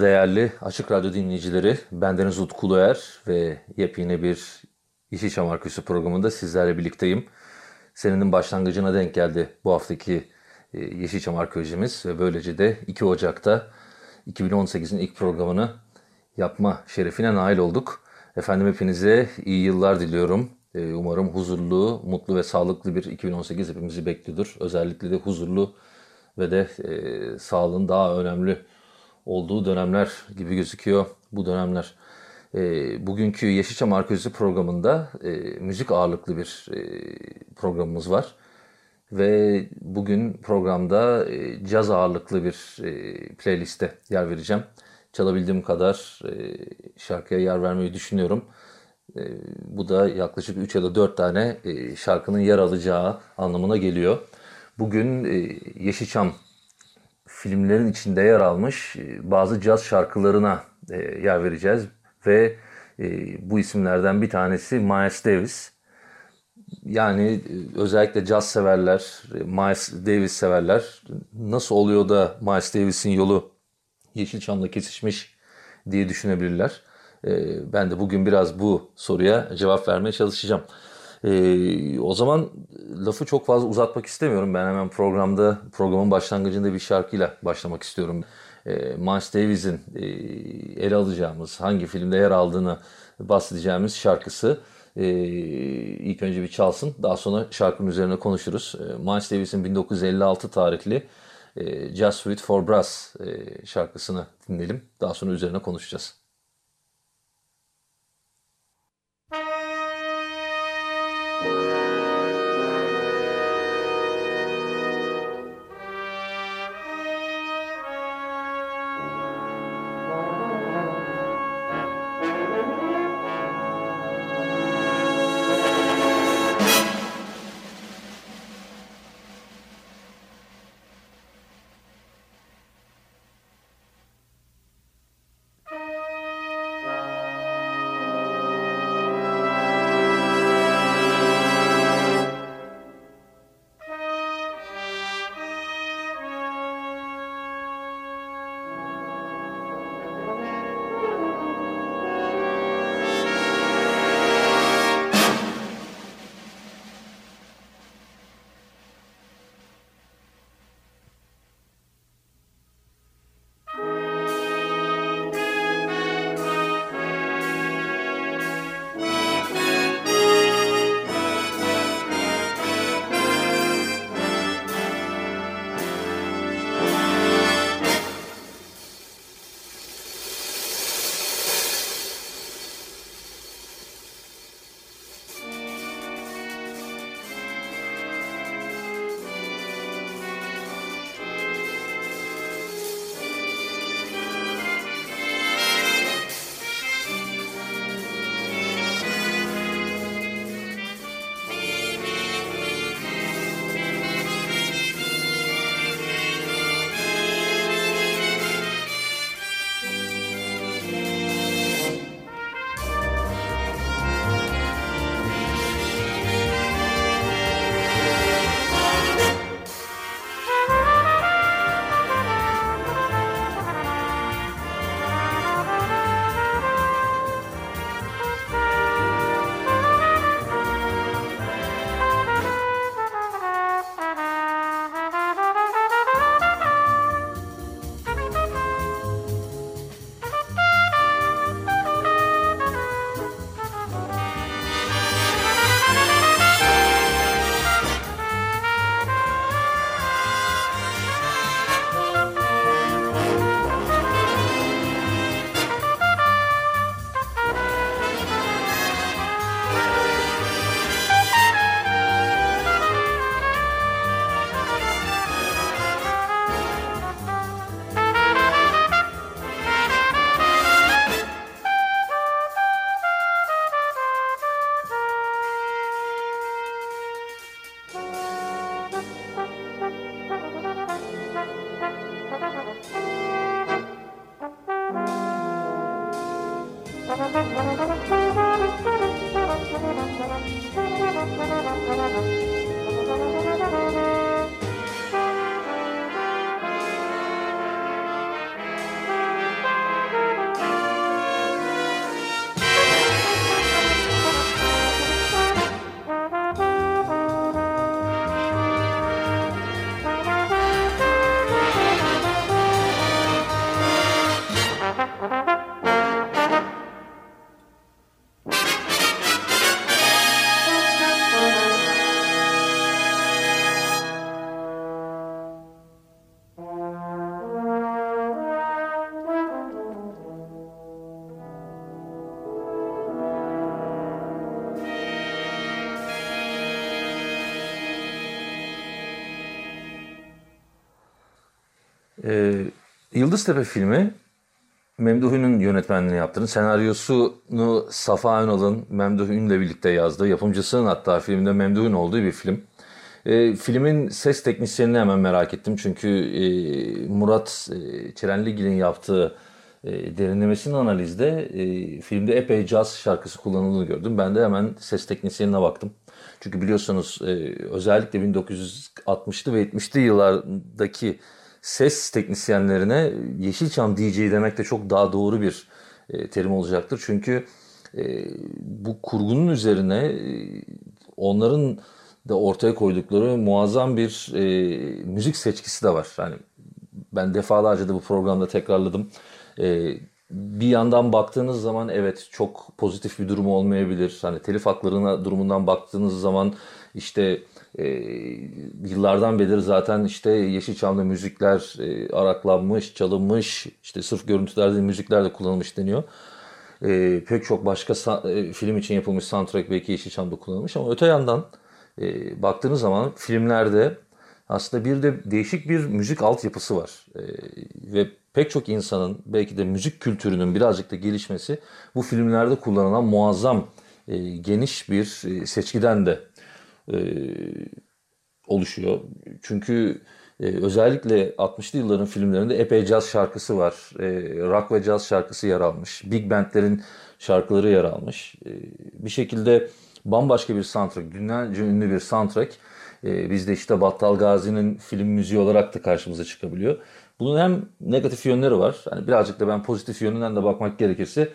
Değerli Açık Radyo dinleyicileri. Bendeniz Utku Uluer ve yepyeni bir Yeşilçam Arküsü programında sizlerle birlikteyim. Senenin başlangıcına denk geldi bu haftaki Yeşilçam Arkeolojimiz ve böylece de 2 Ocak'ta 2018'in ilk programını yapma şerefine nail olduk. Efendim hepinize iyi yıllar diliyorum. E, umarım huzurlu, mutlu ve sağlıklı bir 2018 hepimizi bekliyordur. Özellikle de huzurlu ve de e, sağlığın daha önemli olduğu dönemler gibi gözüküyor bu dönemler. E, bugünkü Yeşilçam Arkeolojisi programında e, müzik ağırlıklı bir e, programımız var. Ve bugün programda e, caz ağırlıklı bir e, playliste yer vereceğim. Çalabildiğim kadar e, şarkıya yer vermeyi düşünüyorum. E, bu da yaklaşık 3 ya da 4 tane e, şarkının yer alacağı anlamına geliyor. Bugün e, Yeşilçam filmlerin içinde yer almış e, bazı caz şarkılarına e, yer vereceğiz. Ve e, bu isimlerden bir tanesi Miles Davis. Yani özellikle caz severler, Miles Davis severler nasıl oluyor da Miles Davis'in yolu Yeşilçam'la kesişmiş diye düşünebilirler. Ben de bugün biraz bu soruya cevap vermeye çalışacağım. Ee, o zaman lafı çok fazla uzatmak istemiyorum. Ben hemen programda programın başlangıcında bir şarkıyla başlamak istiyorum. Ee, Miles Davis'in e, ele alacağımız, hangi filmde yer aldığını bahsedeceğimiz şarkısı e, ilk önce bir çalsın. Daha sonra şarkının üzerine konuşuruz. E, Miles Davis'in 1956 tarihli e, Just Sweet for Brass e, şarkısını dinleyelim. Daha sonra üzerine konuşacağız. Yıldıztepe filmi Memduh yönetmenliğini yaptığını, senaryosunu Safa Önal'ın Memduh Ün'le birlikte yazdığı, yapımcısının hatta filmde Memduh olduğu bir film. E, filmin ses teknisyenini hemen merak ettim çünkü e, Murat e, Çerenligil'in yaptığı e, derinlemesinin analizde e, filmde epey caz şarkısı kullanıldığını gördüm. Ben de hemen ses teknisyenine baktım. Çünkü biliyorsunuz e, özellikle 1960'lı ve 70'li yıllardaki ses teknisyenlerine Yeşilçam DJ demek de çok daha doğru bir e, terim olacaktır. Çünkü e, bu kurgunun üzerine e, onların da ortaya koydukları muazzam bir e, müzik seçkisi de var. Yani ben defalarca da bu programda tekrarladım. E, bir yandan baktığınız zaman evet çok pozitif bir durum olmayabilir. Hani telif haklarına durumundan baktığınız zaman işte e, yıllardan beri zaten işte Yeşilçam'da müzikler e, araklanmış, çalınmış, işte sırf görüntülerde müzikler de kullanılmış deniyor. E, pek çok başka e, film için yapılmış soundtrack belki Yeşilçam'da kullanılmış ama öte yandan e, baktığınız zaman filmlerde aslında bir de değişik bir müzik altyapısı var. E, ve pek çok insanın belki de müzik kültürünün birazcık da gelişmesi bu filmlerde kullanılan muazzam e, geniş bir e, seçkiden de e, oluşuyor. Çünkü e, özellikle 60'lı yılların filmlerinde epey caz şarkısı var. E, rock ve caz şarkısı yer almış. Big bandlerin şarkıları yer almış. Bir şekilde bambaşka bir soundtrack, dünyaca ünlü bir soundtrack. Bizde işte Battal Gazi'nin film müziği olarak da karşımıza çıkabiliyor. Bunun hem negatif yönleri var. Hani birazcık da ben pozitif yönünden de bakmak gerekirse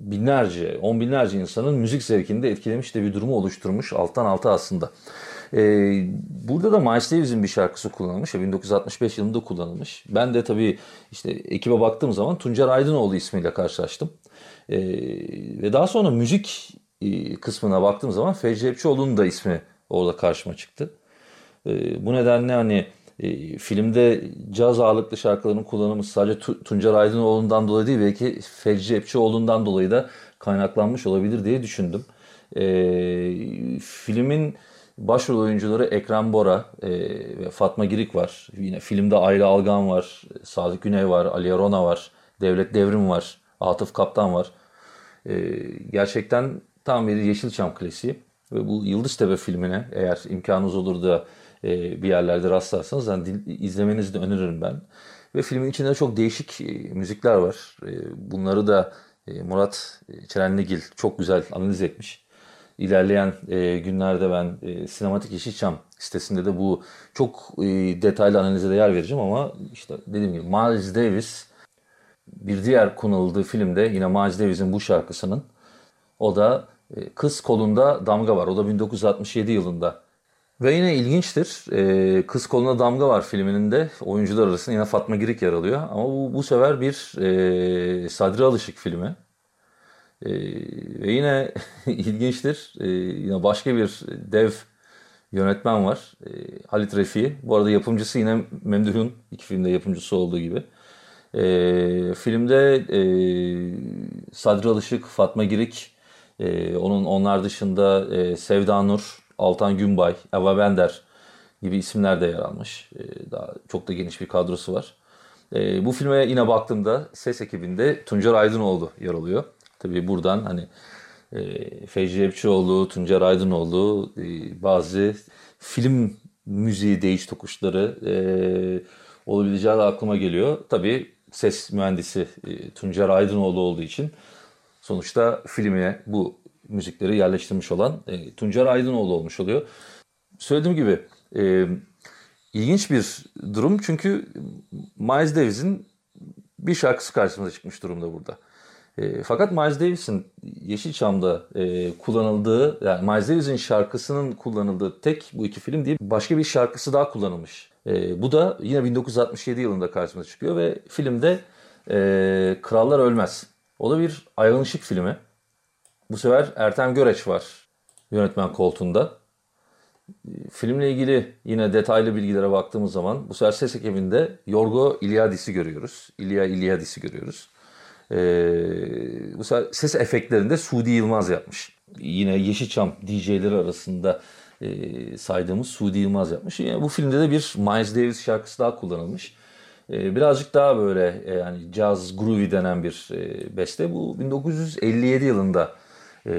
binlerce, on binlerce insanın müzik zevkini de etkilemiş de bir durumu oluşturmuş alttan alta aslında. Ee, burada da Miles Davis'in bir şarkısı kullanılmış. 1965 yılında kullanılmış. Ben de tabii işte ekibe baktığım zaman Tuncer Aydınoğlu ismiyle karşılaştım. Ee, ve daha sonra müzik e, kısmına baktığım zaman Fecri Hepçioğlu'nun da ismi orada karşıma çıktı. Ee, bu nedenle hani e, filmde caz ağırlıklı şarkıların kullanımı sadece Tuncer Aydınoğlu'ndan dolayı değil belki Fecri Epçioğlu'ndan dolayı da kaynaklanmış olabilir diye düşündüm. E, filmin başrol oyuncuları Ekrem Bora e, ve Fatma Girik var. Yine filmde Ayla Algan var, Sadık Güney var, Ali Arona var, Devlet Devrim var, Atıf Kaptan var. E, gerçekten tam bir Yeşilçam klasiği. Ve bu Yıldıztepe filmine eğer imkanınız olur da e, bir yerlerde rastlarsanız yani izlemenizi de öneririm ben. Ve filmin içinde çok değişik e, müzikler var. E, bunları da Murat Çerenligil çok güzel analiz etmiş. İlerleyen günlerde ben Sinematik Yeşilçam sitesinde de bu çok detaylı analize de yer vereceğim ama işte dediğim gibi Miles Davis bir diğer kullanıldığı filmde yine Miles Davis'in bu şarkısının o da Kız Kolunda Damga var. O da 1967 yılında ve yine ilginçtir. Ee, Kız Koluna Damga var filminin de oyuncular arasında yine Fatma Girik yer alıyor. Ama bu, bu sefer bir e, Sadri Alışık filmi. E, ve yine ilginçtir. E, yine başka bir dev yönetmen var. E, Halit Refi. Bu arada yapımcısı yine Memduh'un iki filmde yapımcısı olduğu gibi. E, filmde e, Sadri Alışık, Fatma Girik, e, onun onlar dışında e, Sevda Nur, Altan Günbay, Eva Bender gibi isimler de yer almış. E, daha çok da geniş bir kadrosu var. E, bu filme yine baktığımda ses ekibinde Tuncer Aydınoğlu yer alıyor. Tabii buradan hani e, Feyci Epçioğlu, Tuncer Aydınoğlu e, bazı film müziği değiş tokuşları e, olabileceği de aklıma geliyor. Tabii ses mühendisi e, Tuncer Aydınoğlu olduğu için sonuçta filme bu müzikleri yerleştirmiş olan e, Tuncer Aydınoğlu olmuş oluyor. Söylediğim gibi e, ilginç bir durum çünkü Miles Davis'in bir şarkısı karşımıza çıkmış durumda burada. E, fakat Miles Davis'in Yeşilçam'da e, kullanıldığı, yani Miles Davis'in şarkısının kullanıldığı tek bu iki film değil, başka bir şarkısı daha kullanılmış. E, bu da yine 1967 yılında karşımıza çıkıyor ve filmde e, Krallar Ölmez. O da bir ayrılışık filmi. Bu sefer Ertem Göreç var yönetmen koltuğunda. Filmle ilgili yine detaylı bilgilere baktığımız zaman bu sefer ses ekibinde Yorgo İlyadis'i görüyoruz. İlya İlyadis'i görüyoruz. Ee, bu sefer ses efektlerinde Sudi Yılmaz yapmış. Yine Yeşilçam DJ'leri arasında e, saydığımız Sudi Yılmaz yapmış. Yani bu filmde de bir Miles Davis şarkısı daha kullanılmış. E, birazcık daha böyle e, yani jazz groovy denen bir e, beste. Bu 1957 yılında e,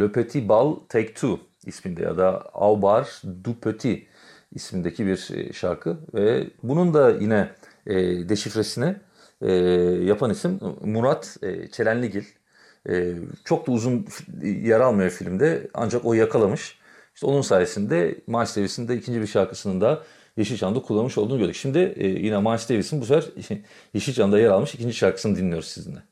Le Petit Bal Take Two isminde ya da Au Bar du Petit ismindeki bir e, şarkı ve bunun da yine e, deşifresini e, yapan isim Murat e, Çelenligil. E, çok da uzun yer almıyor filmde ancak o yakalamış. İşte onun sayesinde Miles Davis'in de ikinci bir şarkısının da Yeşilçam'da kullanmış olduğunu gördük. Şimdi e, yine Miles Davis'in bu sefer Yeşilçam'da yer almış ikinci şarkısını dinliyoruz sizinle.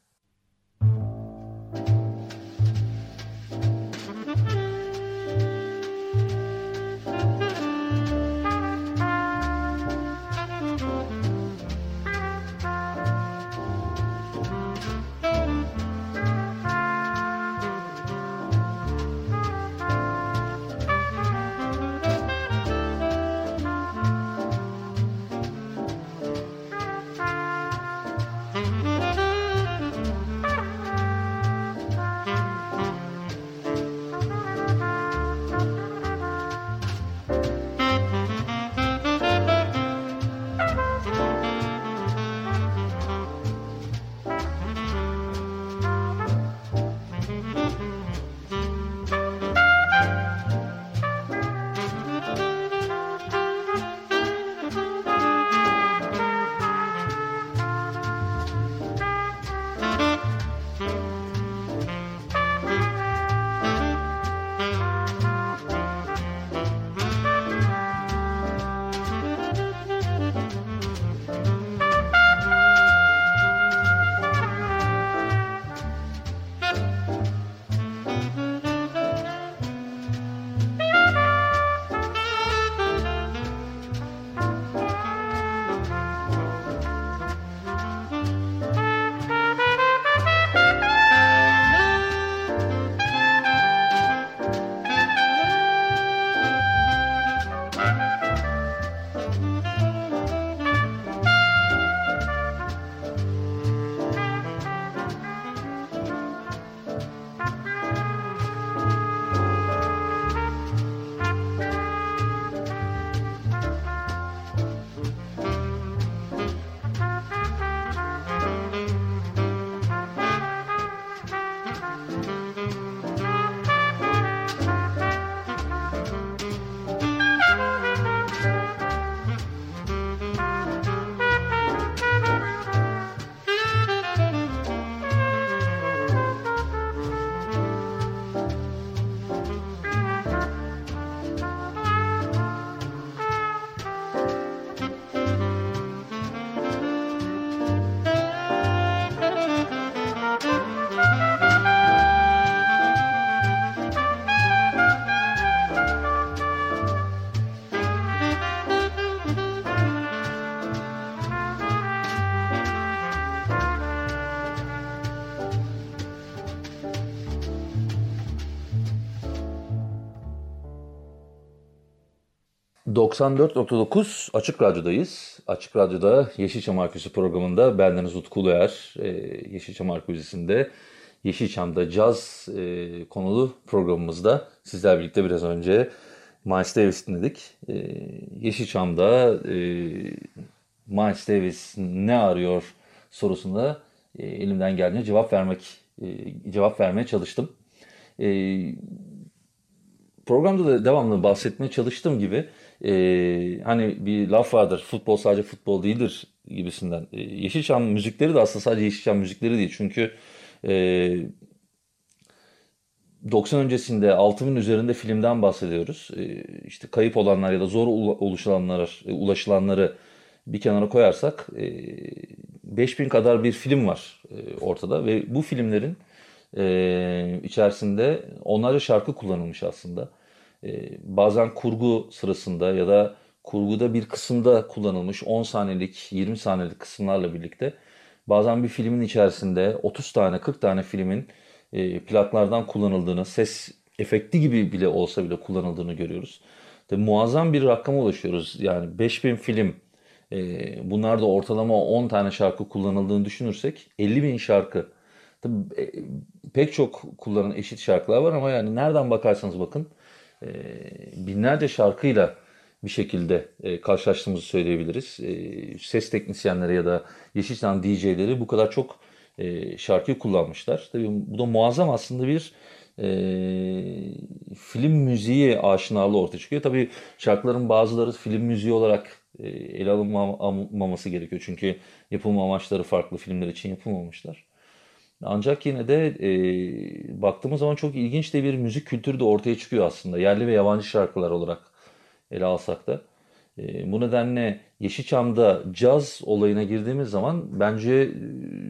94.9 Açık Radyo'dayız. Açık Radyo'da Yeşilçam Arkeosu programında bendeniz Utku Uluer. Ee, Yeşilçam Arkeosu'nda Yeşilçam'da caz e, konulu programımızda sizler birlikte biraz önce Miles Davis dinledik. Ee, Yeşilçam'da e, Miles Davis ne arıyor sorusuna e, elimden geldiğince cevap vermek e, cevap vermeye çalıştım. E, programda da devamlı bahsetmeye çalıştığım gibi e, hani bir laf vardır futbol sadece futbol değildir gibisinden. E, Yeşilçam müzikleri de aslında sadece Yeşilçam müzikleri değil. Çünkü e, 90 öncesinde 6000 üzerinde filmden bahsediyoruz. E, işte kayıp olanlar ya da zor ulaşılanlar, e, ulaşılanları bir kenara koyarsak e, 5000 kadar bir film var e, ortada ve bu filmlerin e, içerisinde onlarca şarkı kullanılmış aslında. E, bazen kurgu sırasında ya da kurguda bir kısımda kullanılmış 10 saniyelik 20 saniyelik kısımlarla birlikte bazen bir filmin içerisinde 30 tane 40 tane filmin e, plaklardan kullanıldığını ses efekti gibi bile olsa bile kullanıldığını görüyoruz. Tabii muazzam bir rakama ulaşıyoruz. Yani 5000 film e, bunlar da ortalama 10 tane şarkı kullanıldığını düşünürsek 50 bin şarkı. Tabii, e, pek çok kullanan eşit şarkılar var ama yani nereden bakarsanız bakın e, binlerce şarkıyla bir şekilde e, karşılaştığımızı söyleyebiliriz. E, ses teknisyenleri ya da Yeşilçam DJ'leri bu kadar çok e, şarkıyı kullanmışlar. Tabii bu da muazzam aslında bir e, film müziği aşinalığı ortaya çıkıyor. Tabii şarkıların bazıları film müziği olarak e, ele alınmaması gerekiyor. Çünkü yapılma amaçları farklı filmler için yapılmamışlar. Ancak yine de e, baktığımız zaman çok ilginç de bir müzik kültürü de ortaya çıkıyor aslında. Yerli ve yabancı şarkılar olarak ele alsak da. E, bu nedenle Yeşilçam'da caz olayına girdiğimiz zaman bence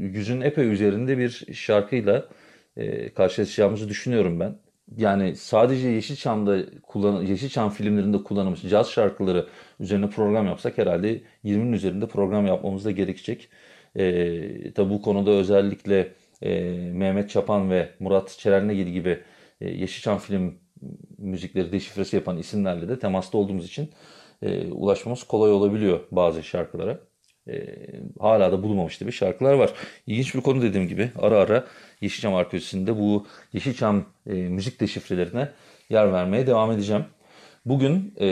yüzün epey üzerinde bir şarkıyla e, karşılaşacağımızı düşünüyorum ben. Yani sadece Yeşilçam'da kullan Yeşilçam filmlerinde kullanılmış caz şarkıları üzerine program yapsak herhalde 20'nin üzerinde program yapmamız da gerekecek. E, tabi bu konuda özellikle e, Mehmet Çapan ve Murat Çerenlegil gibi e, Yeşilçam film müzikleri deşifresi yapan isimlerle de temasta olduğumuz için e, ulaşmamız kolay olabiliyor bazı şarkılara. E, hala da bulunmamış bir şarkılar var. İlginç bir konu dediğim gibi ara ara Yeşilçam arkeolojisinde bu Yeşilçam e, müzik deşifrelerine yer vermeye devam edeceğim. Bugün e,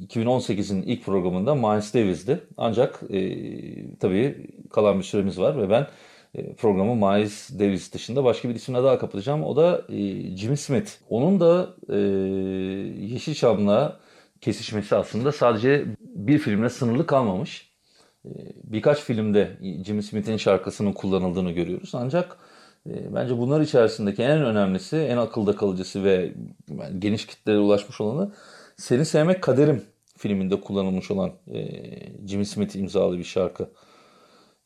2018'in ilk programında Miles Davis'di. Ancak e, tabii kalan bir süremiz var ve ben programı Miles Davis dışında başka bir isimle daha kapatacağım. O da e, Jimmy Smith. Onun da e, Yeşilçam'la kesişmesi aslında sadece bir filmle sınırlı kalmamış. E, birkaç filmde Jimmy Smith'in şarkısının kullanıldığını görüyoruz. Ancak e, bence bunlar içerisindeki en önemlisi, en akılda kalıcısı ve geniş kitlere ulaşmış olanı Seni Sevmek Kaderim filminde kullanılmış olan e, Jimmy Smith imzalı bir şarkı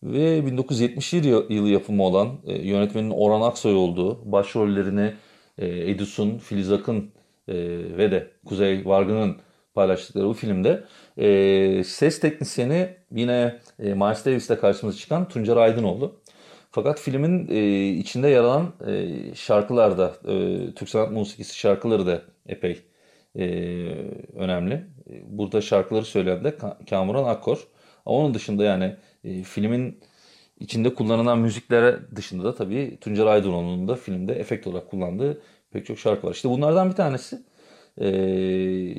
ve 1971 yılı yapımı olan e, yönetmenin Orhan Aksoy olduğu başrollerini e, Edison, Filiz Akın e, ve de Kuzey Vargın'ın paylaştıkları bu filmde e, ses teknisyeni yine e, Miles Davis'te karşımıza çıkan Tuncer Aydınoğlu. Fakat filmin e, içinde yer alan e, şarkılar da, e, Türk sanat musikisi şarkıları da epey e, önemli. E, burada şarkıları söyleyen de Kamuran Akkor. Onun dışında yani e, filmin içinde kullanılan müziklere dışında da tabii Tuncer Aydoğan'ın da filmde efekt olarak kullandığı pek çok şarkı var. İşte bunlardan bir tanesi e,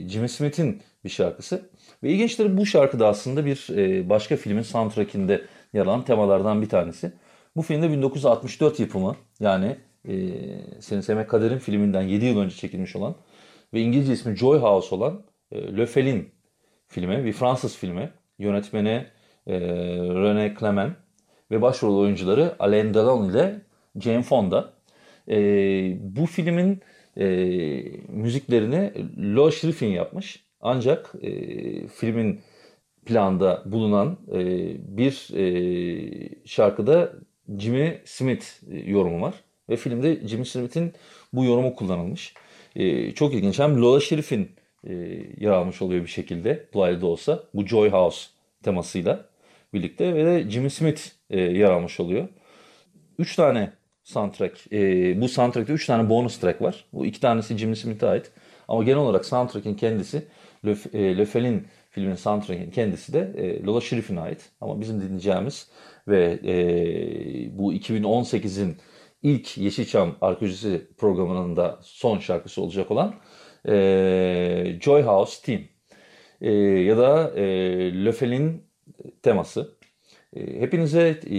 Jimmy Smith'in bir şarkısı. Ve ilginçtir bu şarkı da aslında bir e, başka filmin soundtrackinde yer alan temalardan bir tanesi. Bu filmde 1964 yapımı yani e, Seni Sevmek Kaderin filminden 7 yıl önce çekilmiş olan ve İngilizce ismi Joy House olan e, Le Felin filmi bir Fransız filmi. Yönetmeni e, René Clement ve başrol oyuncuları Alain Delon ile Jane Fonda. E, bu filmin e, müziklerini Lo Schifrin yapmış. Ancak e, filmin planda bulunan e, bir e, şarkıda Jimmy Smith yorumu var. Ve filmde Jimmy Smith'in bu yorumu kullanılmış. E, çok ilginç. Hem Lola Şerif'in e, yer almış oluyor bir şekilde. Dolaylı da olsa. Bu Joy House temasıyla birlikte ve de Jimmy Smith e, yer almış oluyor. Üç tane soundtrack, e, bu soundtrack'te üç tane bonus track var. Bu iki tanesi Jimmy Smith'e ait. Ama genel olarak soundtrack'in kendisi Le, e, filmin soundtrack'in kendisi de e, Lola Şerif'ine ait. Ama bizim dinleyeceğimiz ve e, bu 2018'in ilk Yeşilçam arkeolojisi programının da son şarkısı olacak olan e, Joy House Team e, ya da e, Le Felin teması. E, hepinize e,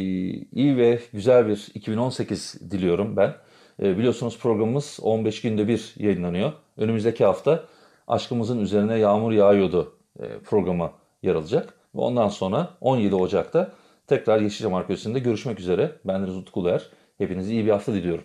iyi ve güzel bir 2018 diliyorum ben. E, biliyorsunuz programımız 15 günde bir yayınlanıyor. Önümüzdeki hafta Aşkımızın Üzerine Yağmur Yağıyordu programı yer alacak. Ve ondan sonra 17 Ocak'ta tekrar Yeşilçam Arkeolojisi'nde görüşmek üzere. Ben Rızut Kuluer. Hepinize iyi bir hafta diliyorum.